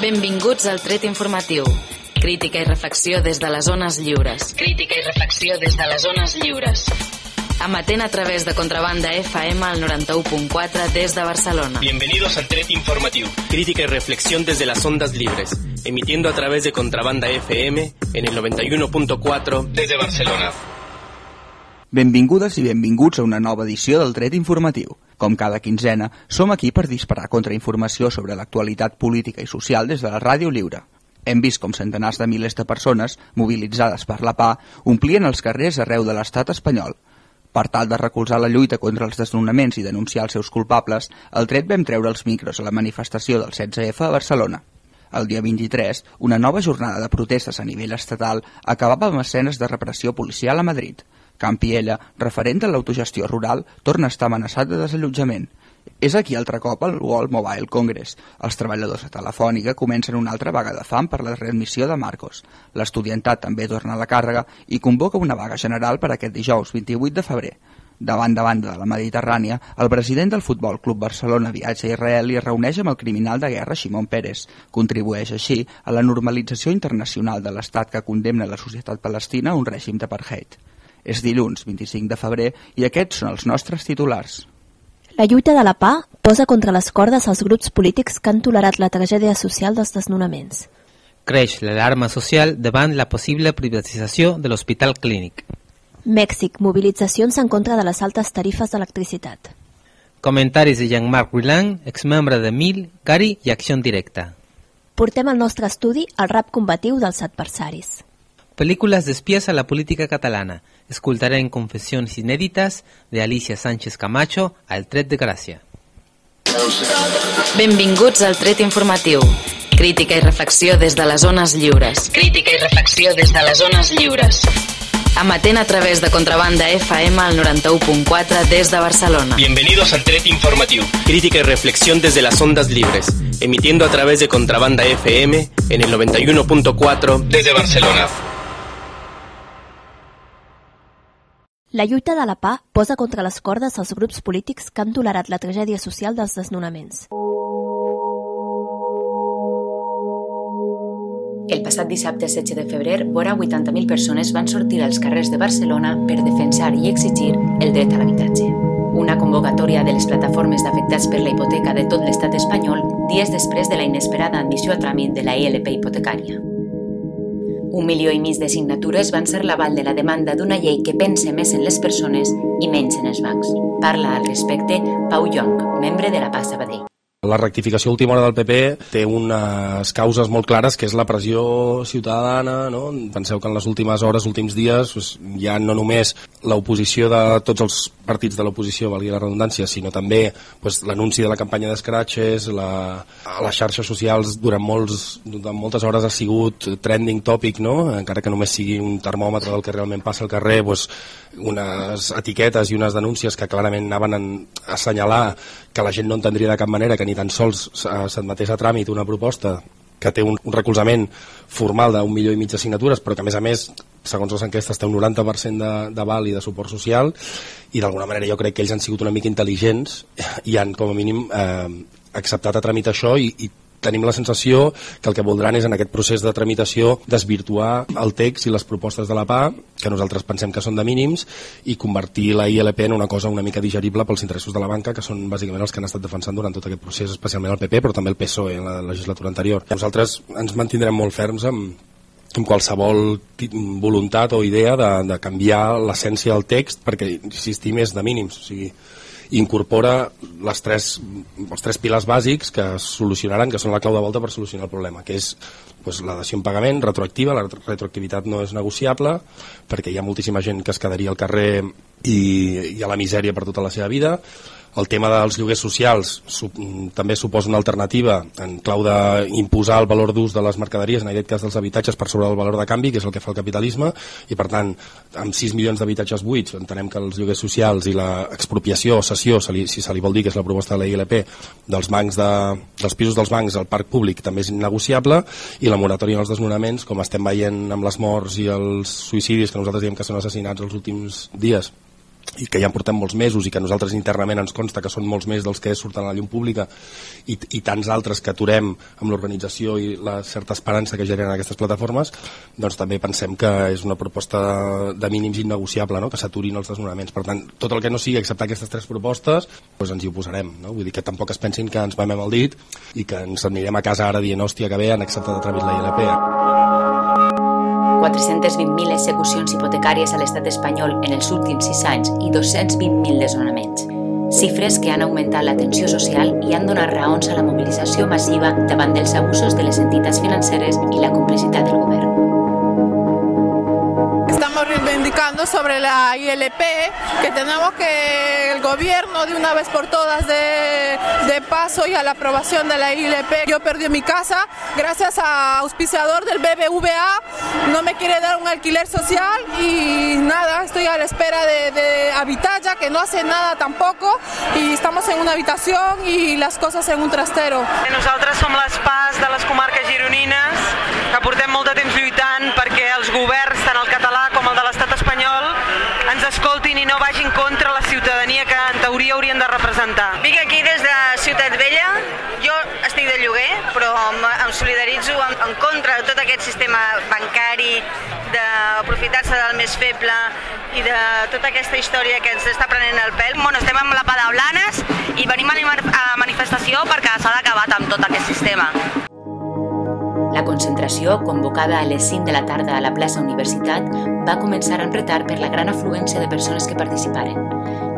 Benvinguts al Tret Informatiu. Crítica i reflexió des de les zones lliures. Crítica i reflexió des de les zones lliures. Amatent a través de Contrabanda FM al 91.4 des de Barcelona. Bienvenidos al Tret Informativo. Crítica y reflexión desde las ondas libres. Emitiendo a través de Contrabanda FM en el 91.4 desde Barcelona. Benvingudes i benvinguts a una nova edició del Dret Informatiu. Com cada quinzena, som aquí per disparar contrainformació sobre l'actualitat política i social des de la Ràdio Lliure. Hem vist com centenars de milers de persones, mobilitzades per la PA, omplien els carrers arreu de l'estat espanyol. Per tal de recolzar la lluita contra els desnonaments i denunciar els seus culpables, el tret vam treure els micros a la manifestació del 16F a Barcelona. El dia 23, una nova jornada de protestes a nivell estatal acabava amb escenes de repressió policial a Madrid. Campiella, referent de l'autogestió rural, torna a estar amenaçat de desallotjament. És aquí altre cop el World Mobile Congress. Els treballadors de Telefònica comencen una altra vaga de fam per la readmissió de Marcos. L'estudiantat també torna a la càrrega i convoca una vaga general per aquest dijous 28 de febrer. Davant de banda de la Mediterrània, el president del Futbol Club Barcelona viatja a Israel i es reuneix amb el criminal de guerra Shimon Peres. Contribueix així a la normalització internacional de l'estat que condemna la societat palestina a un règim d'apartheid. És dilluns 25 de febrer i aquests són els nostres titulars. La lluita de la PA posa contra les cordes els grups polítics que han tolerat la tragèdia social dels desnonaments. Creix l'alarma social davant la possible privatització de l'Hospital Clínic. Mèxic, mobilitzacions en contra de les altes tarifes d'electricitat. Comentaris de Jean-Marc Rouland, exmembre de Mil, Cari i Acció Directa. Portem al nostre estudi el rap combatiu dels adversaris. Pel·lícules d'espies a la política catalana. Escoltarem confessions inèdites de Alicia Sánchez Camacho al Tret de Gràcia. Benvinguts al Tret Informatiu. Crítica i reflexió des de les zones lliures. Crítica i reflexió des de les zones lliures. Amatent a través de Contrabanda FM al 91.4 des de Barcelona. Bienvenidos al Tret Informativo. Crítica y reflexión desde las ondas libres. Emitiendo a través de Contrabanda FM en el 91.4 desde Barcelona. La lluita de la PA posa contra les cordes els grups polítics que han tolerat la tragèdia social dels desnonaments. El passat dissabte 16 de febrer, vora 80.000 persones van sortir als carrers de Barcelona per defensar i exigir el dret a l'habitatge. Una convocatòria de les plataformes d'afectats per la hipoteca de tot l'estat espanyol dies després de la inesperada admissió a tràmit de la ILP hipotecària. Un milió i mig de signatures van ser l'aval de la demanda d'una llei que pense més en les persones i menys en els bancs. Parla al respecte Pau Llong, membre de la PA Sabadell. La rectificació última hora del PP té unes causes molt clares, que és la pressió ciutadana. No? Penseu que en les últimes hores, últims dies, doncs, ja no només l'oposició de tots els partits de l'oposició, valgui la redundància, sinó també doncs, l'anunci de la campanya d'escratxes, la, a les xarxes socials durant, molts, durant moltes hores ha sigut trending topic, no? encara que només sigui un termòmetre del que realment passa al carrer, doncs, unes etiquetes i unes denúncies que clarament anaven a assenyalar que la gent no entendria de cap manera que ni tan sols s'admetés a tràmit una proposta que té un, un recolzament formal d'un milió i mig de signatures, però que a més a més, segons les enquestes, té un 90% de, de val i de suport social, i d'alguna manera jo crec que ells han sigut una mica intel·ligents i han, com a mínim, eh, acceptat a tramitar això i, i tenim la sensació que el que voldran és en aquest procés de tramitació desvirtuar el text i les propostes de la PA, que nosaltres pensem que són de mínims, i convertir la ILP en una cosa una mica digerible pels interessos de la banca, que són bàsicament els que han estat defensant durant tot aquest procés, especialment el PP, però també el PSOE en la legislatura anterior. Nosaltres ens mantindrem molt ferms amb, amb qualsevol voluntat o idea de, de canviar l'essència del text perquè, insistim, és de mínims. O sigui, incorpora les tres, els tres pilars bàsics que solucionaran, que són la clau de volta per solucionar el problema, que és pues, la dació en pagament retroactiva, la retroactivitat no és negociable, perquè hi ha moltíssima gent que es quedaria al carrer i, i a la misèria per tota la seva vida, el tema dels lloguers socials su també suposa una alternativa en clau d'imposar el valor d'ús de les mercaderies, en aquest cas dels habitatges, per sobre del valor de canvi, que és el que fa el capitalisme, i per tant, amb 6 milions d'habitatges buits, entenem que els lloguers socials i l'expropiació o cessió, si se li vol dir que és la proposta de la ILP, dels bancs de, dels pisos dels bancs al parc públic també és innegociable, i la moratòria en els desnonaments, com estem veient amb les morts i els suïcidis, que nosaltres diem que són assassinats els últims dies, i que ja en portem molts mesos i que nosaltres internament ens consta que són molts més dels que surten a la llum pública i, i tants altres que aturem amb l'organització i la certa esperança que generen aquestes plataformes, doncs també pensem que és una proposta de mínims innegociable, no? que s'aturin els desnonaments. Per tant, tot el que no sigui acceptar aquestes tres propostes, doncs ens hi oposarem. No? Vull dir que tampoc es pensin que ens mamem el dit i que ens anirem a casa ara dient, hòstia, que bé, han acceptat a través la ILP. 420.000 execucions hipotecàries a l'estat espanyol en els últims 6 anys i 220.000 desnonaments. Xifres que han augmentat la tensió social i han donat raons a la mobilització massiva davant dels abusos de les entitats financeres i la complicitat del govern. Estamos reivindicando sobre la ILP que tenemos que el gobierno de una vez por todas de, de paso y a la aprobación de la ILP. Yo perdí mi casa gracias a auspiciador del BBVA, no me quiere dar un alquiler social y nada, estoy a la espera de, de Habitalla que no hace nada tampoco y estamos en una habitación y las cosas en un trastero. Nosaltres som les PAS de les comarques gironines que portem molt de temps lluitant perquè els governs, tant el català com el de l'estat espanyol, ens escoltin i no vagin contra la ciutadania que en teoria haurien de representar. Vinc aquí des de Ciutat Vella, jo estic de lloguer, però em solidaritzo en, en contra de tot aquest sistema bancari, d'aprofitar-se del més feble i de tota aquesta història que ens està prenent el pèl. Bueno, estem amb la Padaulanes i venim a la manifestació perquè s'ha d'acabar amb tot aquest sistema. La concentració, convocada a les 5 de la tarda a la plaça Universitat, va començar en retard per la gran afluència de persones que participaren.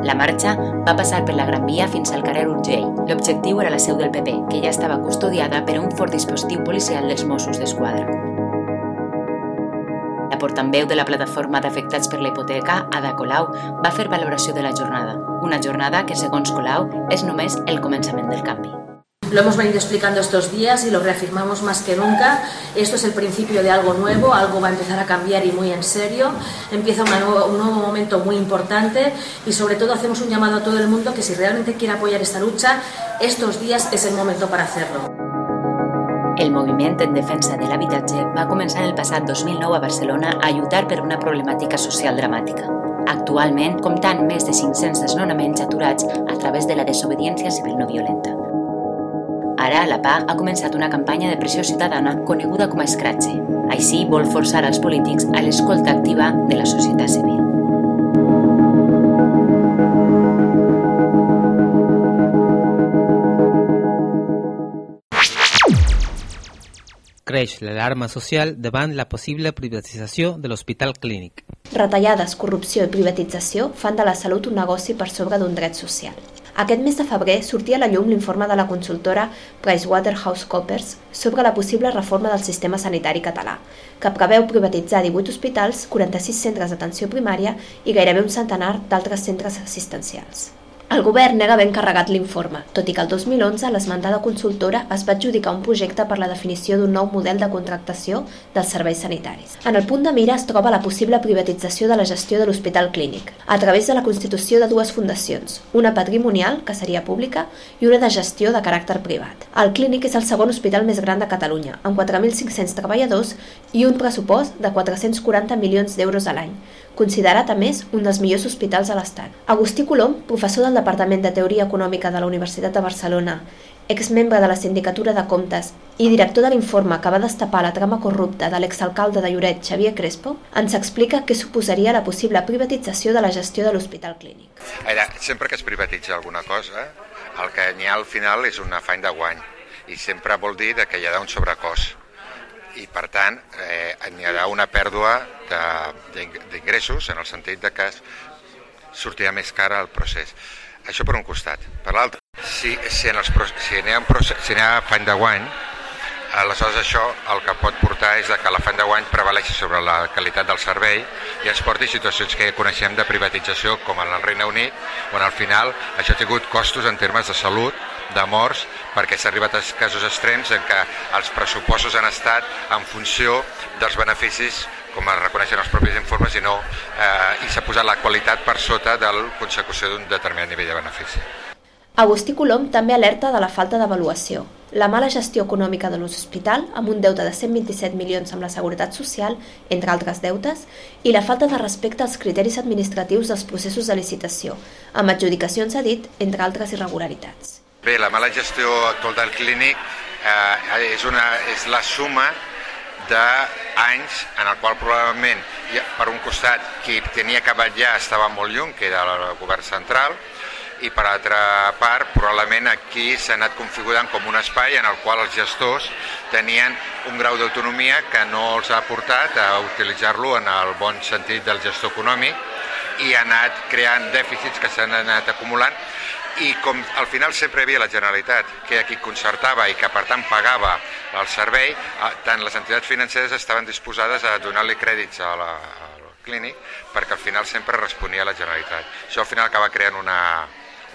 La marxa va passar per la Gran Via fins al carrer Urgell. L'objectiu era la seu del PP, que ja estava custodiada per un fort dispositiu policial dels Mossos d'Esquadra. La portaveu de la plataforma d'afectats per la hipoteca, Ada Colau, va fer valoració de la jornada. Una jornada que, segons Colau, és només el començament del canvi. Lo hemos venido explicando estos días y lo reafirmamos más que nunca. Esto es el principio de algo nuevo, algo va a empezar a cambiar y muy en serio. Empieza una nuevo, un nuevo momento muy importante y sobre todo hacemos un llamado a todo el mundo que si realmente quiere apoyar esta lucha, estos días es el momento para hacerlo. El moviment en defensa de l'habitatge va començar el passat 2009 a Barcelona a lluitar per una problemàtica social dramàtica. Actualment, comptant més de 500 desnonaments aturats a través de la desobediència civil no violenta. Ara la PA ha començat una campanya de pressió ciutadana coneguda com a Escratxe. Així vol forçar als polítics a l'escolta activa de la societat civil. Creix l'alarma social davant la possible privatització de l'Hospital Clínic. Retallades, corrupció i privatització fan de la salut un negoci per sobre d'un dret social. Aquest mes de febrer sortia a la llum l'informe de la consultora PricewaterhouseCoopers sobre la possible reforma del sistema sanitari català, que preveu privatitzar 18 hospitals, 46 centres d'atenció primària i gairebé un centenar d'altres centres assistencials. El govern nega ben carregat l'informe, tot i que el 2011 l'esmentada consultora es va adjudicar un projecte per la definició d'un nou model de contractació dels serveis sanitaris. En el punt de mira es troba la possible privatització de la gestió de l'Hospital Clínic, a través de la constitució de dues fundacions, una patrimonial, que seria pública, i una de gestió de caràcter privat. El Clínic és el segon hospital més gran de Catalunya, amb 4.500 treballadors i un pressupost de 440 milions d'euros a l'any, considerat a més un dels millors hospitals de l'Estat. Agustí Colom, professor del Departament de Teoria Econòmica de la Universitat de Barcelona, exmembre de la Sindicatura de Comptes i director de l'informe que va destapar la trama corrupta de l'exalcalde de Lloret, Xavier Crespo, ens explica què suposaria la possible privatització de la gestió de l'Hospital Clínic. Ara, sempre que es privatitza alguna cosa, el que n'hi ha al final és un afany de guany i sempre vol dir que hi ha un sobrecost i per tant eh, hi haurà una pèrdua d'ingressos en el sentit de que sortirà més cara el procés. Això per un costat. Per l'altre, si, si, en els, si n'hi ha, si ha afany de guany, aleshores això el que pot portar és que l'afany de guany prevaleixi sobre la qualitat del servei i ens porti situacions que ja coneixem de privatització com en el Regne Unit, on al final això ha tingut costos en termes de salut, de morts, perquè s'ha arribat a casos extrems en què els pressupostos han estat en funció dels beneficis com es reconeixen els propis informes i no eh, i s'ha posat la qualitat per sota de la consecució d'un determinat nivell de benefici. Agustí Colom també alerta de la falta d'avaluació, la mala gestió econòmica de l'hospital, amb un deute de 127 milions amb la Seguretat Social, entre altres deutes, i la falta de respecte als criteris administratius dels processos de licitació, amb adjudicacions a dit, entre altres irregularitats. Bé, la mala gestió actual del clínic eh, és, una, és la suma d'anys en el qual probablement, per un costat, qui tenia que vetllar estava molt lluny, que era el govern central, i per altra part probablement aquí s'ha anat configurant com un espai en el qual els gestors tenien un grau d'autonomia que no els ha portat a utilitzar-lo en el bon sentit del gestor econòmic i ha anat creant dèficits que s'han anat acumulant i com al final sempre hi havia la Generalitat, que era qui concertava i que per tant pagava el servei, tant les entitats financeres estaven disposades a donar-li crèdits a la, al clínic perquè al final sempre responia a la Generalitat. Això al final acaba creant una,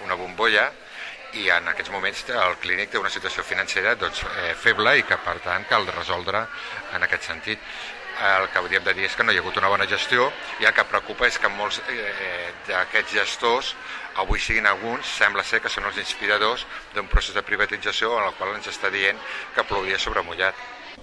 una bombolla i en aquests moments el clínic té una situació financera doncs, eh, feble i que per tant cal resoldre en aquest sentit. El que hauríem de dir és que no hi ha hagut una bona gestió i el que preocupa és que molts eh, d'aquests gestors avui siguin alguns, sembla ser que són els inspiradors d'un procés de privatització en el qual ens està dient que plouria sobre mullat.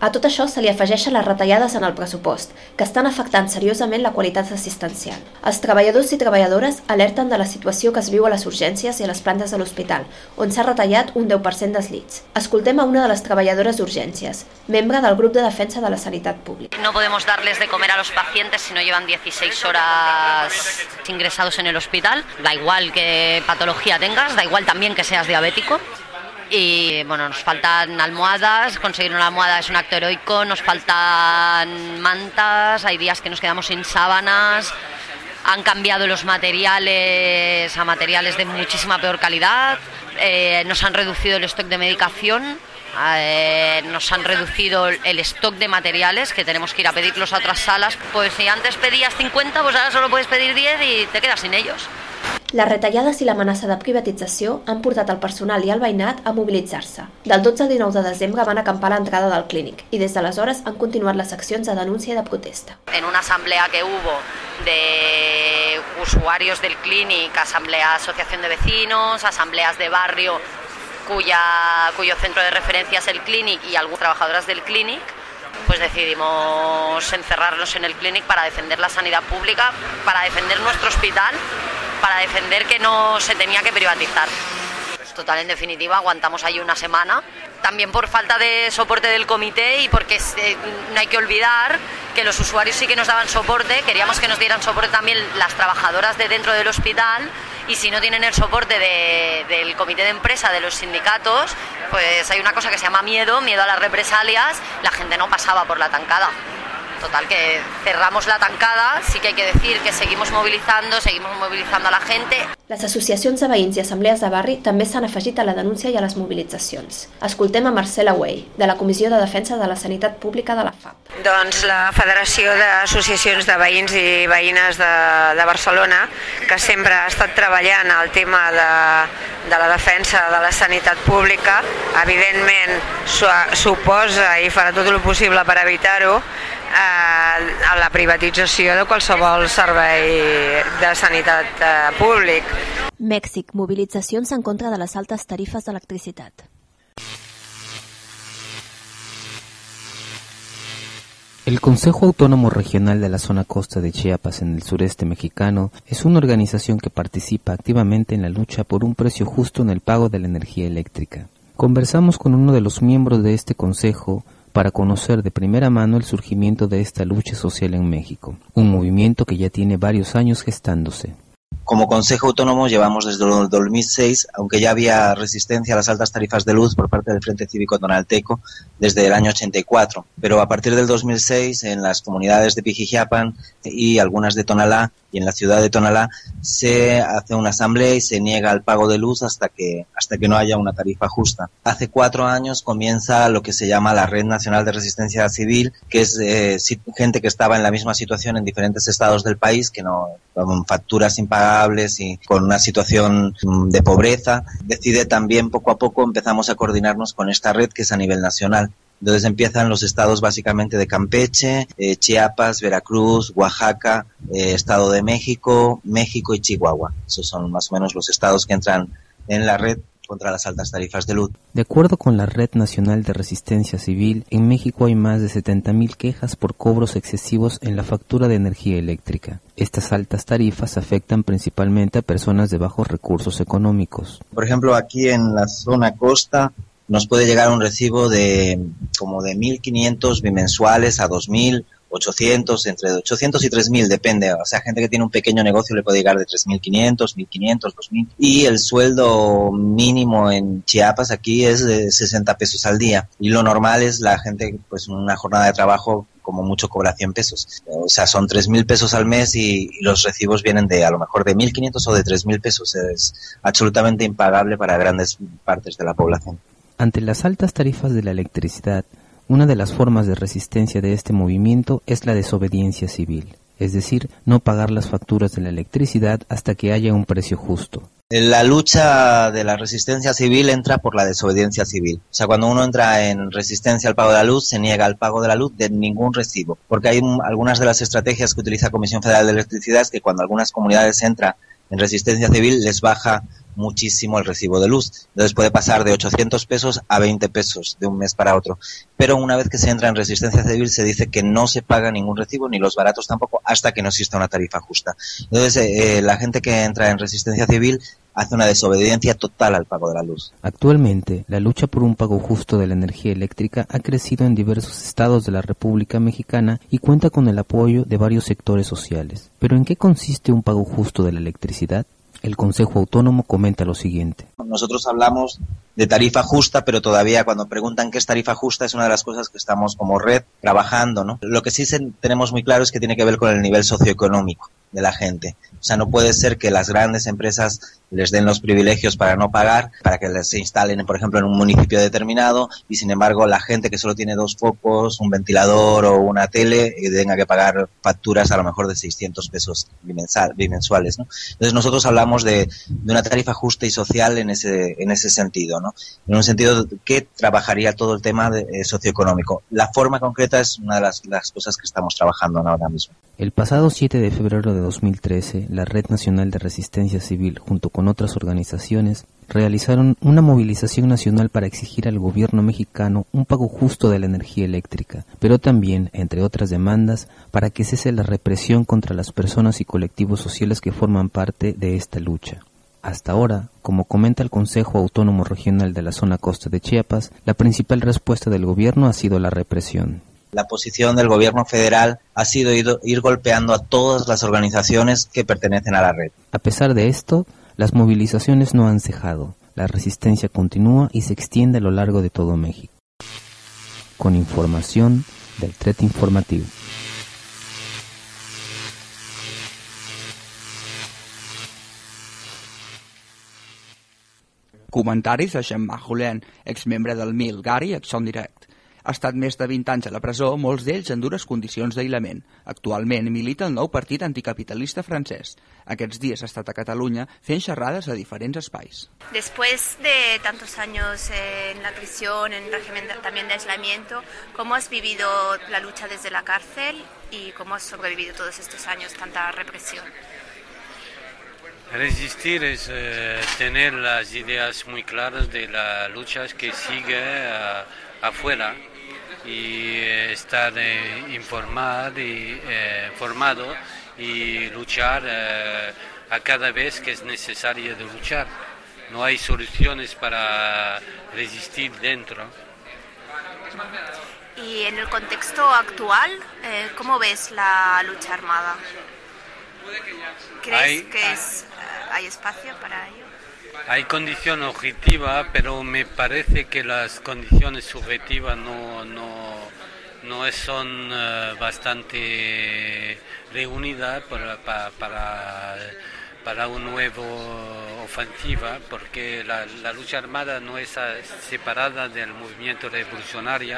A tot això se li afegeixen les retallades en el pressupost, que estan afectant seriosament la qualitat assistencial. Els treballadors i treballadores alerten de la situació que es viu a les urgències i a les plantes de l'hospital, on s'ha retallat un 10% dels llits. Escoltem a una de les treballadores d'urgències, membre del grup de defensa de la sanitat pública. No podemos darles de comer a los pacientes si no llevan 16 horas ingresados en el hospital. Da igual qué patología tengas, da igual también que seas diabético. Y bueno, nos faltan almohadas, conseguir una almohada es un acto heroico, nos faltan mantas, hay días que nos quedamos sin sábanas, han cambiado los materiales a materiales de muchísima peor calidad, eh, nos han reducido el stock de medicación, eh, nos han reducido el stock de materiales que tenemos que ir a pedirlos a otras salas, pues si antes pedías 50, pues ahora solo puedes pedir 10 y te quedas sin ellos. Les retallades i l'amenaça de privatització han portat el personal i el veïnat a mobilitzar-se. Del 12 al 19 de desembre van acampar a l'entrada del clínic i des d'aleshores han continuat les accions de denúncia i de protesta. En una asamblea que hubo de usuarios del clínic, asamblea asociación de vecinos, asambleas de barrio cuya, cuyo centro de referencia es el clínic y algunas trabajadoras del clínic, pues decidimos encerrarnos en el clínic para defender la sanidad pública, para defender nuestro hospital para defender que no se tenía que privatizar. Total, en definitiva, aguantamos ahí una semana. También por falta de soporte del comité y porque no hay que olvidar que los usuarios sí que nos daban soporte, queríamos que nos dieran soporte también las trabajadoras de dentro del hospital y si no tienen el soporte del comité de empresa, de los sindicatos, pues hay una cosa que se llama miedo, miedo a las represalias, la gente no pasaba por la tancada. Total, que cerramos la tancada, sí que hay que decir que seguimos movilizando, seguimos movilizando a la gente. Les associacions de veïns i assemblees de barri també s'han afegit a la denúncia i a les mobilitzacions. Escoltem a Marcela Way, de la Comissió de Defensa de la Sanitat Pública de la FAP. Doncs la Federació d'Associacions de Veïns i Veïnes de, de Barcelona, que sempre ha estat treballant el tema de, de la defensa de la sanitat pública, evidentment suposa i farà tot el possible per evitar-ho, eh, a la privatització de qualsevol servei de sanitat eh, públic. Mèxic, mobilitzacions en contra de les altes tarifes d'electricitat. El Consejo Autónomo Regional de la Zona Costa de Chiapas en el sureste mexicano es una organización que participa activamente en la lucha por un precio justo en el pago de la energía eléctrica. Conversamos con uno de los miembros de este consejo, para conocer de primera mano el surgimiento de esta lucha social en México, un movimiento que ya tiene varios años gestándose. Como Consejo Autónomo llevamos desde el 2006, aunque ya había resistencia a las altas tarifas de luz por parte del Frente Cívico Tonalteco desde el año 84, pero a partir del 2006 en las comunidades de Pijijiapan y algunas de Tonalá y en la ciudad de Tonalá se hace una asamblea y se niega el pago de luz hasta que, hasta que no haya una tarifa justa. Hace cuatro años comienza lo que se llama la Red Nacional de Resistencia Civil, que es eh, gente que estaba en la misma situación en diferentes estados del país, que no, con facturas impagables y con una situación mm, de pobreza. Decide también poco a poco empezamos a coordinarnos con esta red que es a nivel nacional. Entonces empiezan los estados básicamente de Campeche, eh, Chiapas, Veracruz, Oaxaca, eh, Estado de México, México y Chihuahua. Esos son más o menos los estados que entran en la red contra las altas tarifas de luz. De acuerdo con la Red Nacional de Resistencia Civil, en México hay más de 70.000 quejas por cobros excesivos en la factura de energía eléctrica. Estas altas tarifas afectan principalmente a personas de bajos recursos económicos. Por ejemplo, aquí en la zona costa nos puede llegar un recibo de como de 1.500 bimensuales a 2.000 800, entre 800 y 3000, depende. O sea, gente que tiene un pequeño negocio le puede llegar de 3500, 1500, 2000. Y el sueldo mínimo en Chiapas aquí es de 60 pesos al día. Y lo normal es la gente, pues, una jornada de trabajo como mucho cobra 100 pesos. O sea, son 3.000 pesos al mes y, los recibos vienen de a lo mejor de 1.500 o de 3.000 pesos. Es absolutamente impagable para grandes partes de la población. Ante las altas tarifas de la electricidad, una de las formas de resistencia de este movimiento es la desobediencia civil, es decir, no pagar las facturas de la electricidad hasta que haya un precio justo. La lucha de la resistencia civil entra por la desobediencia civil. O sea, cuando uno entra en resistencia al pago de la luz, se niega al pago de la luz de ningún recibo. Porque hay algunas de las estrategias que utiliza Comisión Federal de Electricidad es que cuando algunas comunidades entran en resistencia civil les baja muchísimo el recibo de luz. Entonces puede pasar de 800 pesos a 20 pesos de un mes para otro. Pero una vez que se entra en resistencia civil se dice que no se paga ningún recibo, ni los baratos tampoco, hasta que no exista una tarifa justa. Entonces eh, eh la gente que entra en resistencia civil hace una desobediencia total al pago de la luz. Actualmente, la lucha por un pago justo de la energía eléctrica ha crecido en diversos estados de la República Mexicana y cuenta con el apoyo de varios sectores sociales. Pero ¿en qué consiste un pago justo de la electricidad? El Consejo Autónomo comenta lo siguiente. Nosotros hablamos de tarifa justa, pero todavía cuando preguntan qué es tarifa justa es una de las cosas que estamos como red trabajando, ¿no? Lo que sí tenemos muy claro es que tiene que ver con el nivel socioeconómico de la gente. O sea, no puede ser que las grandes empresas les den los privilegios para no pagar, para que se instalen, por ejemplo, en un municipio determinado y, sin embargo, la gente que solo tiene dos focos, un ventilador o una tele, eh, tenga que pagar facturas a lo mejor de 600 pesos bimensuales. ¿no? Entonces, nosotros hablamos de, de, una tarifa justa y social en ese, en ese sentido, ¿no? en un sentido que trabajaría todo el tema de, eh, socioeconómico. La forma concreta es una de las, las cosas que estamos trabajando ahora mismo. El pasado 7 de febrero de 2013, la Red Nacional de Resistencia Civil, junto con otras organizaciones, realizaron una movilización nacional para exigir al gobierno mexicano un pago justo de la energía eléctrica, pero también, entre otras demandas, para que cese la represión contra las personas y colectivos sociales que forman parte de esta lucha. Hasta ahora, como comenta el Consejo Autónomo Regional de la Zona Costa de Chiapas, la principal respuesta del gobierno ha sido la represión. La posición del gobierno federal ha sido ir, ir, golpeando a todas las organizaciones que pertenecen a la red. A pesar de esto, las movilizaciones no han cejado. La resistencia continúa y se extiende a lo largo de todo México. Con información del TRET Informativo. Comentaris de Jean-Marc Roulin, exmembre del MIL, Gary, Exxon Direct. Ha estat més de 20 anys a la presó, molts d'ells en dures condicions d'aïllament. Actualment milita el nou partit anticapitalista francès. Aquests dies ha estat a Catalunya fent xerrades a diferents espais. Después de tantos años en la prisión, en régimen de, también de aislamiento, ¿cómo has vivido la lucha desde la cárcel y cómo has sobrevivido todos estos años tanta represión? Resistir es eh, tener las ideas muy claras de la lucha que sigue uh, afuera y eh, estar eh, informado y eh, formado y luchar a cada vez que es necesario de luchar. No hay soluciones para resistir dentro. Y en el contexto actual, ¿cómo ves la lucha armada? ¿Crees hay, que es, hay espacio para ello? Hay condición objetiva, pero me parece que las condiciones subjetivas no, no, no son uh, bastante reunidas para, para, para, un nuevo ofensiva, porque la, la, lucha armada no es separada del movimiento revolucionario,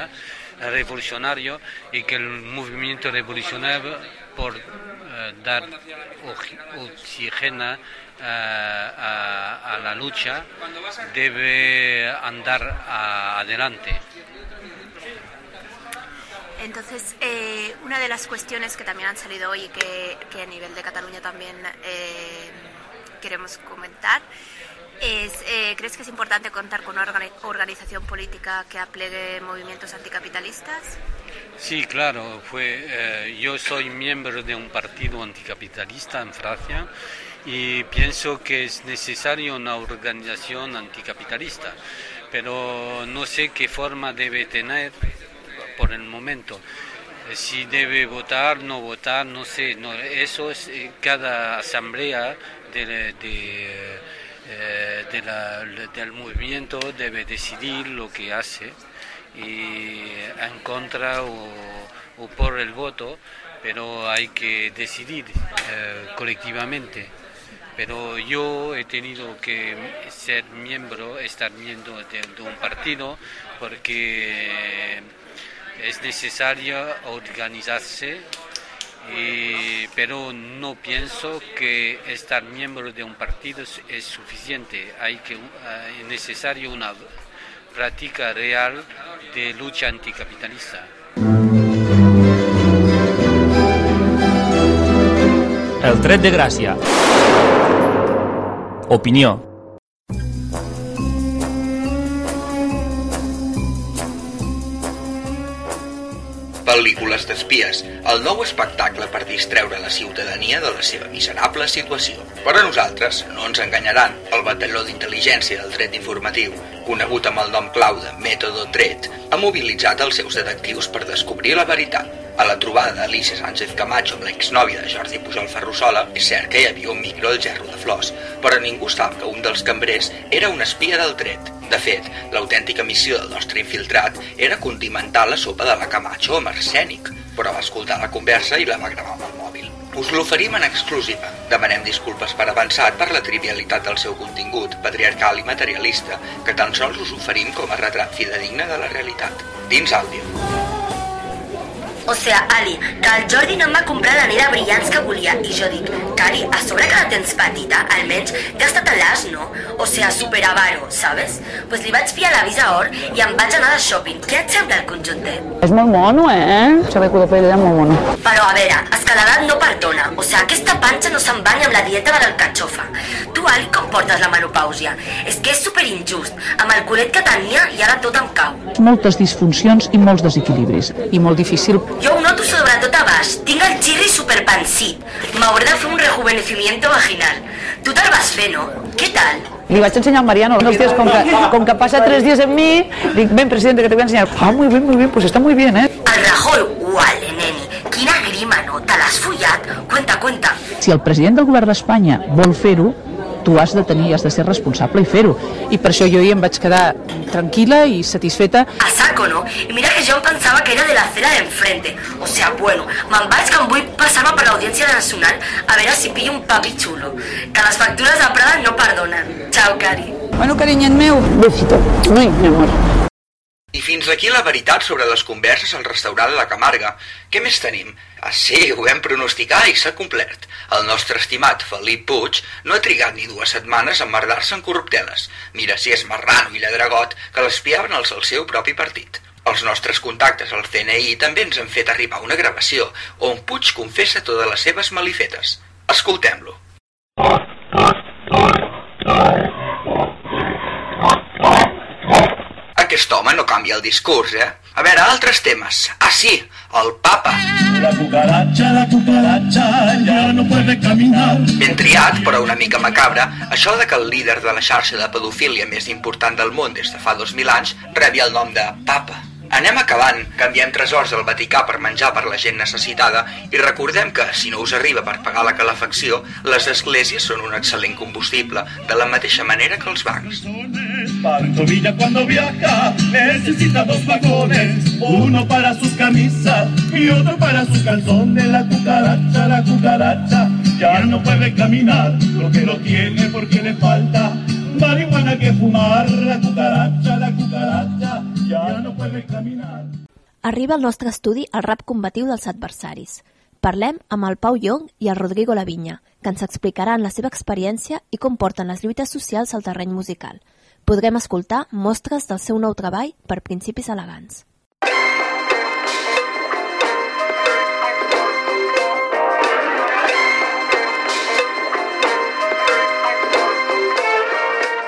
revolucionario y que el movimiento revolucionario por uh, dar oxígeno a, a, la lucha debe andar a, adelante. Entonces, eh, una de las cuestiones que también han salido hoy y que, que a nivel de Cataluña también eh, queremos comentar Es, eh, ¿Crees que es importante contar con una organización política que aplegue movimientos anticapitalistas? Sí, claro. Fue, yo soy miembro de un partido anticapitalista en Francia y pienso que es necesaria una organización anticapitalista, pero no sé qué forma debe tener por el momento. Eh, si debe votar, no votar, no sé. No, eso es eh, cada asamblea de, eh, del movimiento debe decidir lo que hace y en contra o, o por el voto, pero hay que decidir colectivamente pero yo he tenido que ser miembro, estar miembro de, un partido porque es necesario organizarse, pero no pienso que estar miembro de un partido es, suficiente. Hay que es necesario una práctica real de lucha anticapitalista. El tret de gràcia. Opinió. Pel·lícules d'espies, el nou espectacle per distreure la ciutadania de la seva miserable situació. Però a nosaltres no ens enganyaran. El batalló d'intel·ligència del tret informatiu, conegut amb el nom clau de Método Tret, ha mobilitzat els seus detectius per descobrir la veritat. A la trobada d'Alicia Sánchez Camacho amb l'exnòvia de Jordi Pujol Ferrusola, és cert que hi havia un micro al gerro de flors, però ningú sap que un dels cambrers era un espia del tret. De fet, l'autèntica missió del nostre infiltrat era condimentar la sopa de la Camacho amb arsènic, però va escoltar la conversa i la va gravar amb el mòbil. Us l'oferim en exclusiva. Demanem disculpes per avançat per la trivialitat del seu contingut, patriarcal i materialista, que tan sols us oferim com a retrat fidedigne de la realitat. Dins àudio. O sea, Ali, que el Jordi no em va comprar l'anella brillants que volia i jo dic, Cari, a sobre que la tens petita, almenys gasta't l'as, no? O sea, super avaro, ¿sabes? Pues li vaig fiar l'avisa or i em vaig anar de shopping. Què et sembla el conjuntet? És molt mono, eh? Xaveco de pell és molt mono. Però, a veure, l'edat no perdona. O sea, aquesta panxa no se'n banya amb la dieta de l'alcachofa. Tu, Ali, com portes la menopàusia? És que és super injust. Amb el culet que tenia i ara tot em cau. Moltes disfuncions i molts desequilibris. I molt difícil jo ho noto sobretot a baix. Tinc el xirri superpansit. M'hauré de fer un rejuvenecimiento vaginal. Tu te'l vas fer, no? Què tal? Li vaig ensenyar al Mariano, unos días, com que, com que passa tres dies en mi, dic, ven, presidente, que te voy a enseñar. Ah, muy bien, muy bien, pues está muy bien, eh? El Rajoy, uale, neni. Quina grima, no? Te l'has follat? Cuenta, cuenta. Si el president del govern d'Espanya vol fer-ho, tu has de tenir, has de ser responsable i fer-ho. I per això jo hi em vaig quedar tranquil·la i satisfeta. A saco, no? I mira que jo em pensava que era de la acera de enfrente. O sea, bueno, me'n vaig que em vull passar-me per l'Audiència Nacional a veure si pillo un papi xulo. Que les factures de Prada no perdonen. Ciao, Cari. Bueno, carinyet meu. Besito. Ui, mi amor. I fins aquí la veritat sobre les converses al restaurant de la Camarga. Què més tenim? Ah, sí, ho vam pronosticar i s'ha complert. El nostre estimat Felip Puig no ha trigat ni dues setmanes a merdar-se en corrupteles. Mira si és marrano i lladragot que l'espiaven els del seu propi partit. Els nostres contactes al CNI també ens han fet arribar una gravació on Puig confessa totes les seves malifetes. Escoltem-lo. Aquest home no canvia el discurs, eh? A veure, altres temes. Ah, sí, el papa. La cucaracha, la cucaracha, ja no puede caminar. Ben triat, però una mica macabre, això de que el líder de la xarxa de pedofília més important del món des de fa 2.000 anys rebi el nom de papa. Anem acabant, canviem tresors al Vaticà per menjar per la gent necessitada i recordem que, si no us arriba per pagar la calefacció, les esglésies són un excel·lent combustible, de la mateixa manera que els bancs. Parco Villa cuando viaja necesita dos vagones, uno para sus camisas y otro para sus calzones. La cucaracha, la cucaracha, ya no puede caminar, lo que no tiene porque le falta marihuana que fumar. La cucaracha, la cucaracha, ja no puede caminar. Arriba al nostre estudi el rap combatiu dels adversaris. Parlem amb el Pau Young i el Rodrigo Lavinya, que ens explicaran la seva experiència i com porten les lluites socials al terreny musical. Podrem escoltar mostres del seu nou treball per principis elegants.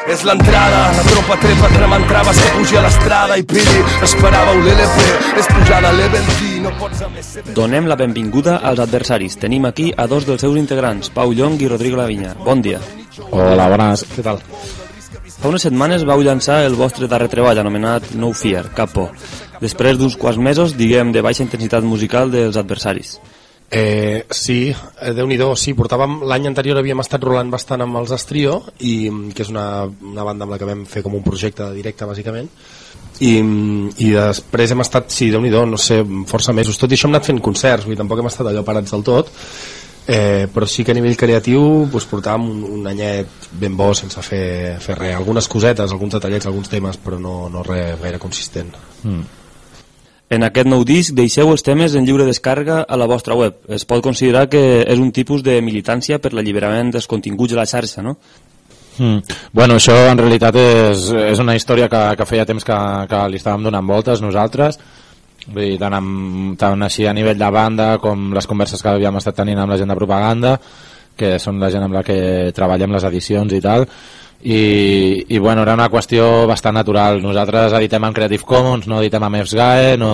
És l'entrada, la tropa trepa cremant traves que puja a l'estrada i pidi, esperàveu l'LP, és pujada level D, no pots a més ser... Donem la benvinguda als adversaris. Tenim aquí a dos dels seus integrants, Pau Llong i Rodrigo Lavinya. Bon dia. Hola, bones. Què tal? Fa unes setmanes vau llançar el vostre darrer treball anomenat No Fear, Cap por, després d'uns quants mesos, diguem, de baixa intensitat musical dels adversaris. Eh, sí, eh, déu nhi sí, portàvem, l'any anterior havíem estat rolant bastant amb els Estrio, i, que és una, una banda amb la que vam fer com un projecte directe, bàsicament, i, i després hem estat, sí, déu nhi no sé, força mesos, tot i això hem anat fent concerts, vull dir, tampoc hem estat allò parats del tot, eh, però sí que a nivell creatiu pues, portàvem un, un anyet ben bo sense fer, fer res, algunes cosetes, alguns detallets, alguns temes, però no, no res gaire consistent. Mm. En aquest nou disc deixeu els temes en lliure descàrrega a la vostra web. Es pot considerar que és un tipus de militància per l'alliberament dels continguts de la xarxa, no? Mm. Bueno, això en realitat és, és una història que, que feia temps que, que li estàvem donant voltes nosaltres, Vull dir, tant, amb, tant així a nivell de banda com les converses que havíem estat tenint amb la gent de propaganda, que són la gent amb la que treballem les edicions i tal, i, i bueno, era una qüestió bastant natural. Nosaltres editem amb Creative Commons no editem amb FSGAE no,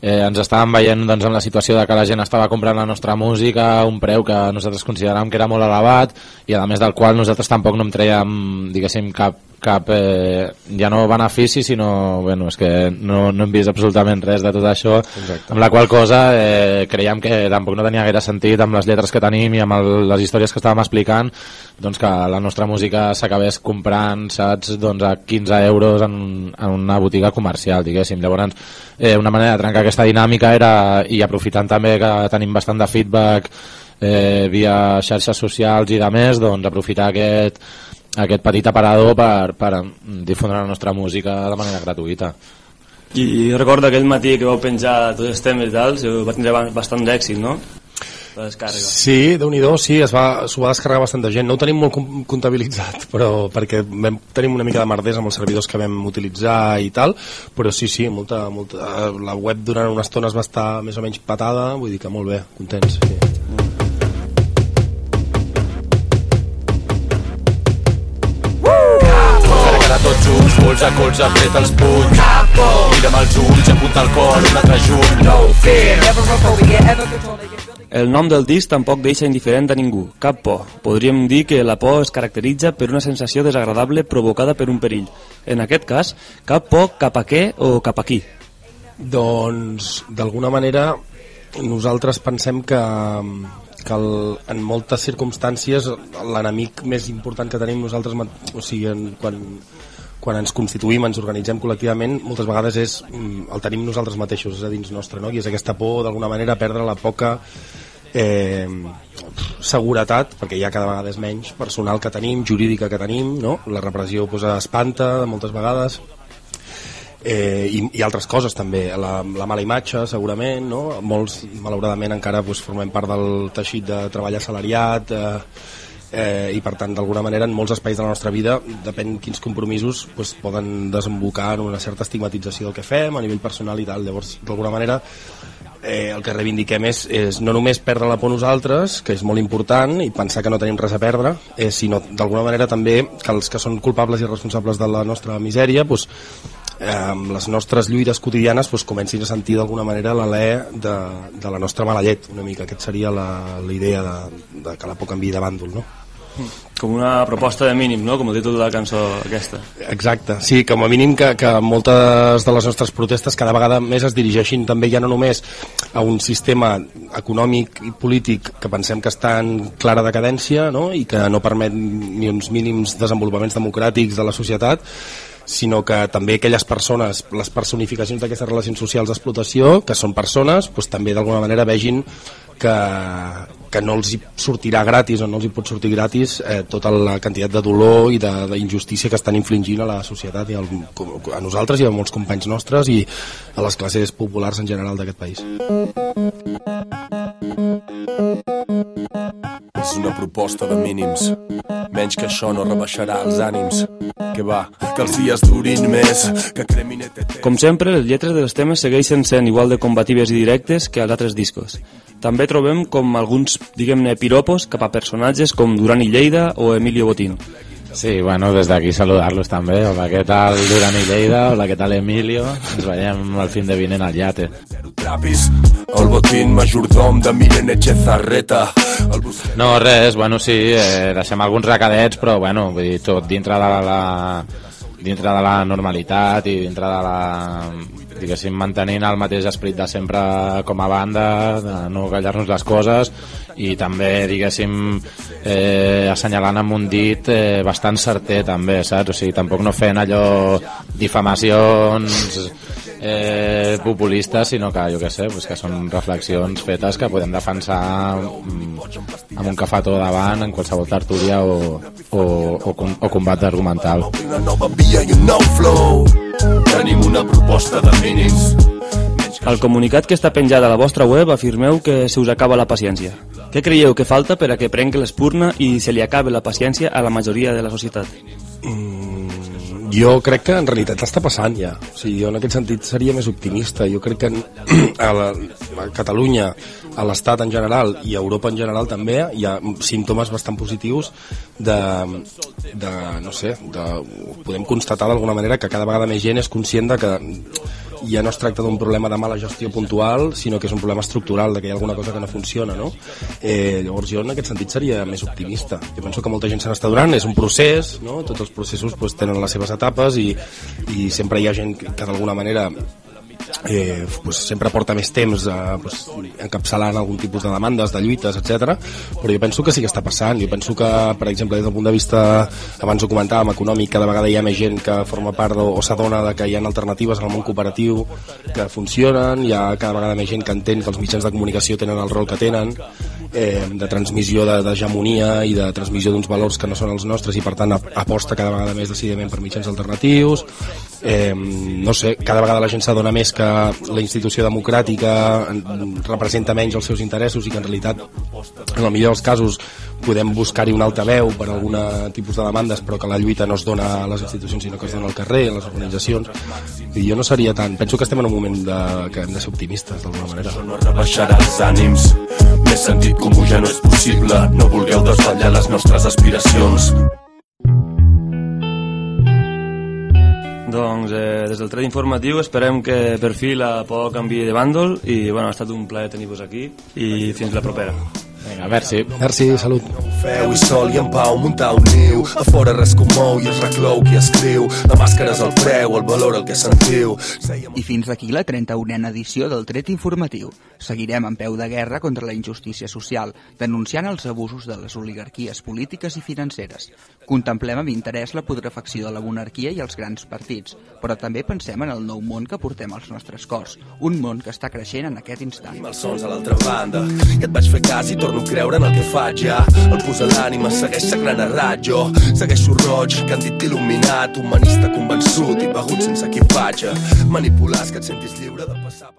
eh, ens estàvem veient doncs, en la situació de que la gent estava comprant la nostra música a un preu que nosaltres consideràvem que era molt elevat i a més del qual nosaltres tampoc no em trèiem diguéssim cap cap eh, ja no benefici sinó bueno, és que no, no hem vist absolutament res de tot això Exacte. amb la qual cosa eh, creiem que tampoc no tenia gaire sentit amb les lletres que tenim i amb el, les històries que estàvem explicant doncs que la nostra música s'acabés comprant saps, doncs a 15 euros en, en una botiga comercial diguéssim, llavors eh, una manera de trencar aquesta dinàmica era, i aprofitant també que tenim bastant de feedback eh, via xarxes socials i de més, doncs aprofitar aquest aquest petit aparador per, per difondre la nostra música de manera gratuïta. I, i recordo aquell matí que vau penjar tots els temes i tal, va tindre bastant d'èxit, no? La descàrrega. Sí, déu nhi sí, es va, s'ho va descarregar bastanta gent. No ho tenim molt comptabilitzat, però perquè vam, tenim una mica de merders amb els servidors que vam utilitzar i tal, però sí, sí, molta, molta, la web durant una estona es va estar més o menys patada, vull dir que molt bé, contents. Sí. Colze a colze, apreta els punys Capo! Mira'm els ulls, apunta el cor, un altre junt No fear, never run ever el nom del disc tampoc deixa indiferent a ningú, cap por. Podríem dir que la por es caracteritza per una sensació desagradable provocada per un perill. En aquest cas, cap por cap a què o cap a qui? Doncs, d'alguna manera, nosaltres pensem que, que el, en moltes circumstàncies l'enemic més important que tenim nosaltres, o sigui, en, quan, quan ens constituïm, ens organitzem col·lectivament, moltes vegades és, mm, el tenim nosaltres mateixos, és a dins nostre, no? i és aquesta por d'alguna manera perdre la poca eh, seguretat, perquè ja cada vegada és menys personal que tenim, jurídica que tenim, no? la repressió pues, espanta moltes vegades, eh, i, i altres coses també, la, la mala imatge segurament, no? molts malauradament encara pues, formem part del teixit de treball assalariat, eh, eh, i per tant d'alguna manera en molts espais de la nostra vida depèn quins compromisos pues, poden desembocar en una certa estigmatització del que fem a nivell personal i tal, llavors d'alguna manera eh, el que reivindiquem és, és no només perdre la por nosaltres, que és molt important i pensar que no tenim res a perdre, eh, sinó d'alguna manera també que els que són culpables i responsables de la nostra misèria pues, eh, amb les nostres lluites quotidianes pues, comencin a sentir d'alguna manera l'alè de, de la nostra mala llet una mica, aquest seria la, la idea de, de que la por canvi de bàndol no? Com una proposta de mínim, no? com el títol de la cançó aquesta. Exacte, sí, com a mínim que, que moltes de les nostres protestes cada vegada més es dirigeixin també ja no només a un sistema econòmic i polític que pensem que està en clara decadència no? i que no permet ni uns mínims desenvolupaments democràtics de la societat, sinó que també aquelles persones, les personificacions d'aquestes relacions socials d'explotació, que són persones, doncs també d'alguna manera vegin que, que no els hi sortirà gratis o no els hi pot sortir gratis eh, tota la quantitat de dolor i d'injustícia que estan infligint a la societat i al, a nosaltres i a molts companys nostres i a les classes populars en general d'aquest país. Una proposta de mínims. Menys que això no rebaixarà els ànims. Que va, que els dies durin més, que cremin Com sempre, les lletres dels temes segueixen sent igual de combatives i directes que els altres discos. També trobem com alguns, diguem-ne, piropos cap a personatges com Duran i Lleida o Emilio Botín. Sí, bueno, des d'aquí saludar-los també. Hola, què tal Duran i Lleida? Hola, què tal Emilio? Ens veiem al fin de vinent al Yate. Trapis, el botín majordom de Miren Echezarreta. No, res, bueno, sí, eh, deixem alguns recadets, però bueno, vull dir, tot dintre de la, la dintre de la normalitat i dintre de la diguéssim, mantenint el mateix esperit de sempre com a banda, de no callar-nos les coses i també, diguéssim, eh, assenyalant amb un dit eh, bastant certer també, saps? O sigui, tampoc no fent allò difamacions eh, populistes, sinó que, jo què sé, pues que són reflexions fetes que podem defensar mm, amb un cafetó davant en qualsevol tertúlia o, o, o, o combat argumental. Una nova via i un nou flow. Tenim una proposta de mínims. Al comunicat que està penjat a la vostra web afirmeu que se us acaba la paciència. Què creieu que falta per a que prengui l'espurna i se li acabe la paciència a la majoria de la societat? Jo crec que en realitat està passant ja. O sigui, jo en aquest sentit seria més optimista. Jo crec que a, la, a Catalunya, a l'Estat en general i a Europa en general també hi ha símptomes bastant positius de, de no sé, de, podem constatar d'alguna manera que cada vegada més gent és conscient de que ja no es tracta d'un problema de mala gestió puntual, sinó que és un problema estructural, de que hi ha alguna cosa que no funciona, no? Eh, llavors jo en aquest sentit seria més optimista. Jo penso que molta gent se n'està durant, és un procés, no? Tots els processos pues, tenen les seves etapes i, i sempre hi ha gent que, que d'alguna manera eh, pues, sempre porta més temps eh, pues, encapçalant algun tipus de demandes, de lluites, etc. però jo penso que sí que està passant jo penso que, per exemple, des del punt de vista abans ho comentàvem, econòmic, cada vegada hi ha més gent que forma part o, o s'adona de que hi ha alternatives al món cooperatiu que funcionen, hi ha cada vegada més gent que entén que els mitjans de comunicació tenen el rol que tenen eh, de transmissió d'hegemonia i de transmissió d'uns valors que no són els nostres i per tant aposta cada vegada més decididament per mitjans alternatius eh, no sé, cada vegada la gent s'adona més que la institució democràtica representa menys els seus interessos i que en realitat en el millor dels casos podem buscar-hi un altaveu per algun tipus de demandes però que la lluita no es dona a les institucions sinó que es dona al carrer, a les organitzacions. I jo no seria tant, penso que estem en un moment de, que hem de ser optimistes d'alguna manera. No rebaixarà els ànims. Més sentit comú ja no és possible. No vulgueu desvetllar les nostres aspiracions Doncs eh, des del tret informatiu esperem que per fi la por canvi de bàndol i bueno, ha estat un plaer tenir-vos aquí i fins la propera. Vinga, merci. Merci, salut. Feu i sol i en pau muntar un niu A fora res comou i es reclou qui escriu La màscara és el preu, el valor el que sentiu I fins aquí la 31a edició del Tret Informatiu. Seguirem en peu de guerra contra la injustícia social, denunciant els abusos de les oligarquies polítiques i financeres. Contemplem amb interès la putrefacció de la monarquia i els grans partits, però també pensem en el nou món que portem als nostres cors, un món que està creixent en aquest instant. els sons a l'altra banda i et vaig fer cas i torno a creure en el que faig ja el posa l'ànima, segueix sagrant a raig jo segueixo roig, que han dit il·luminat humanista convençut i begut sense equipatge manipular que et sentis lliure de passar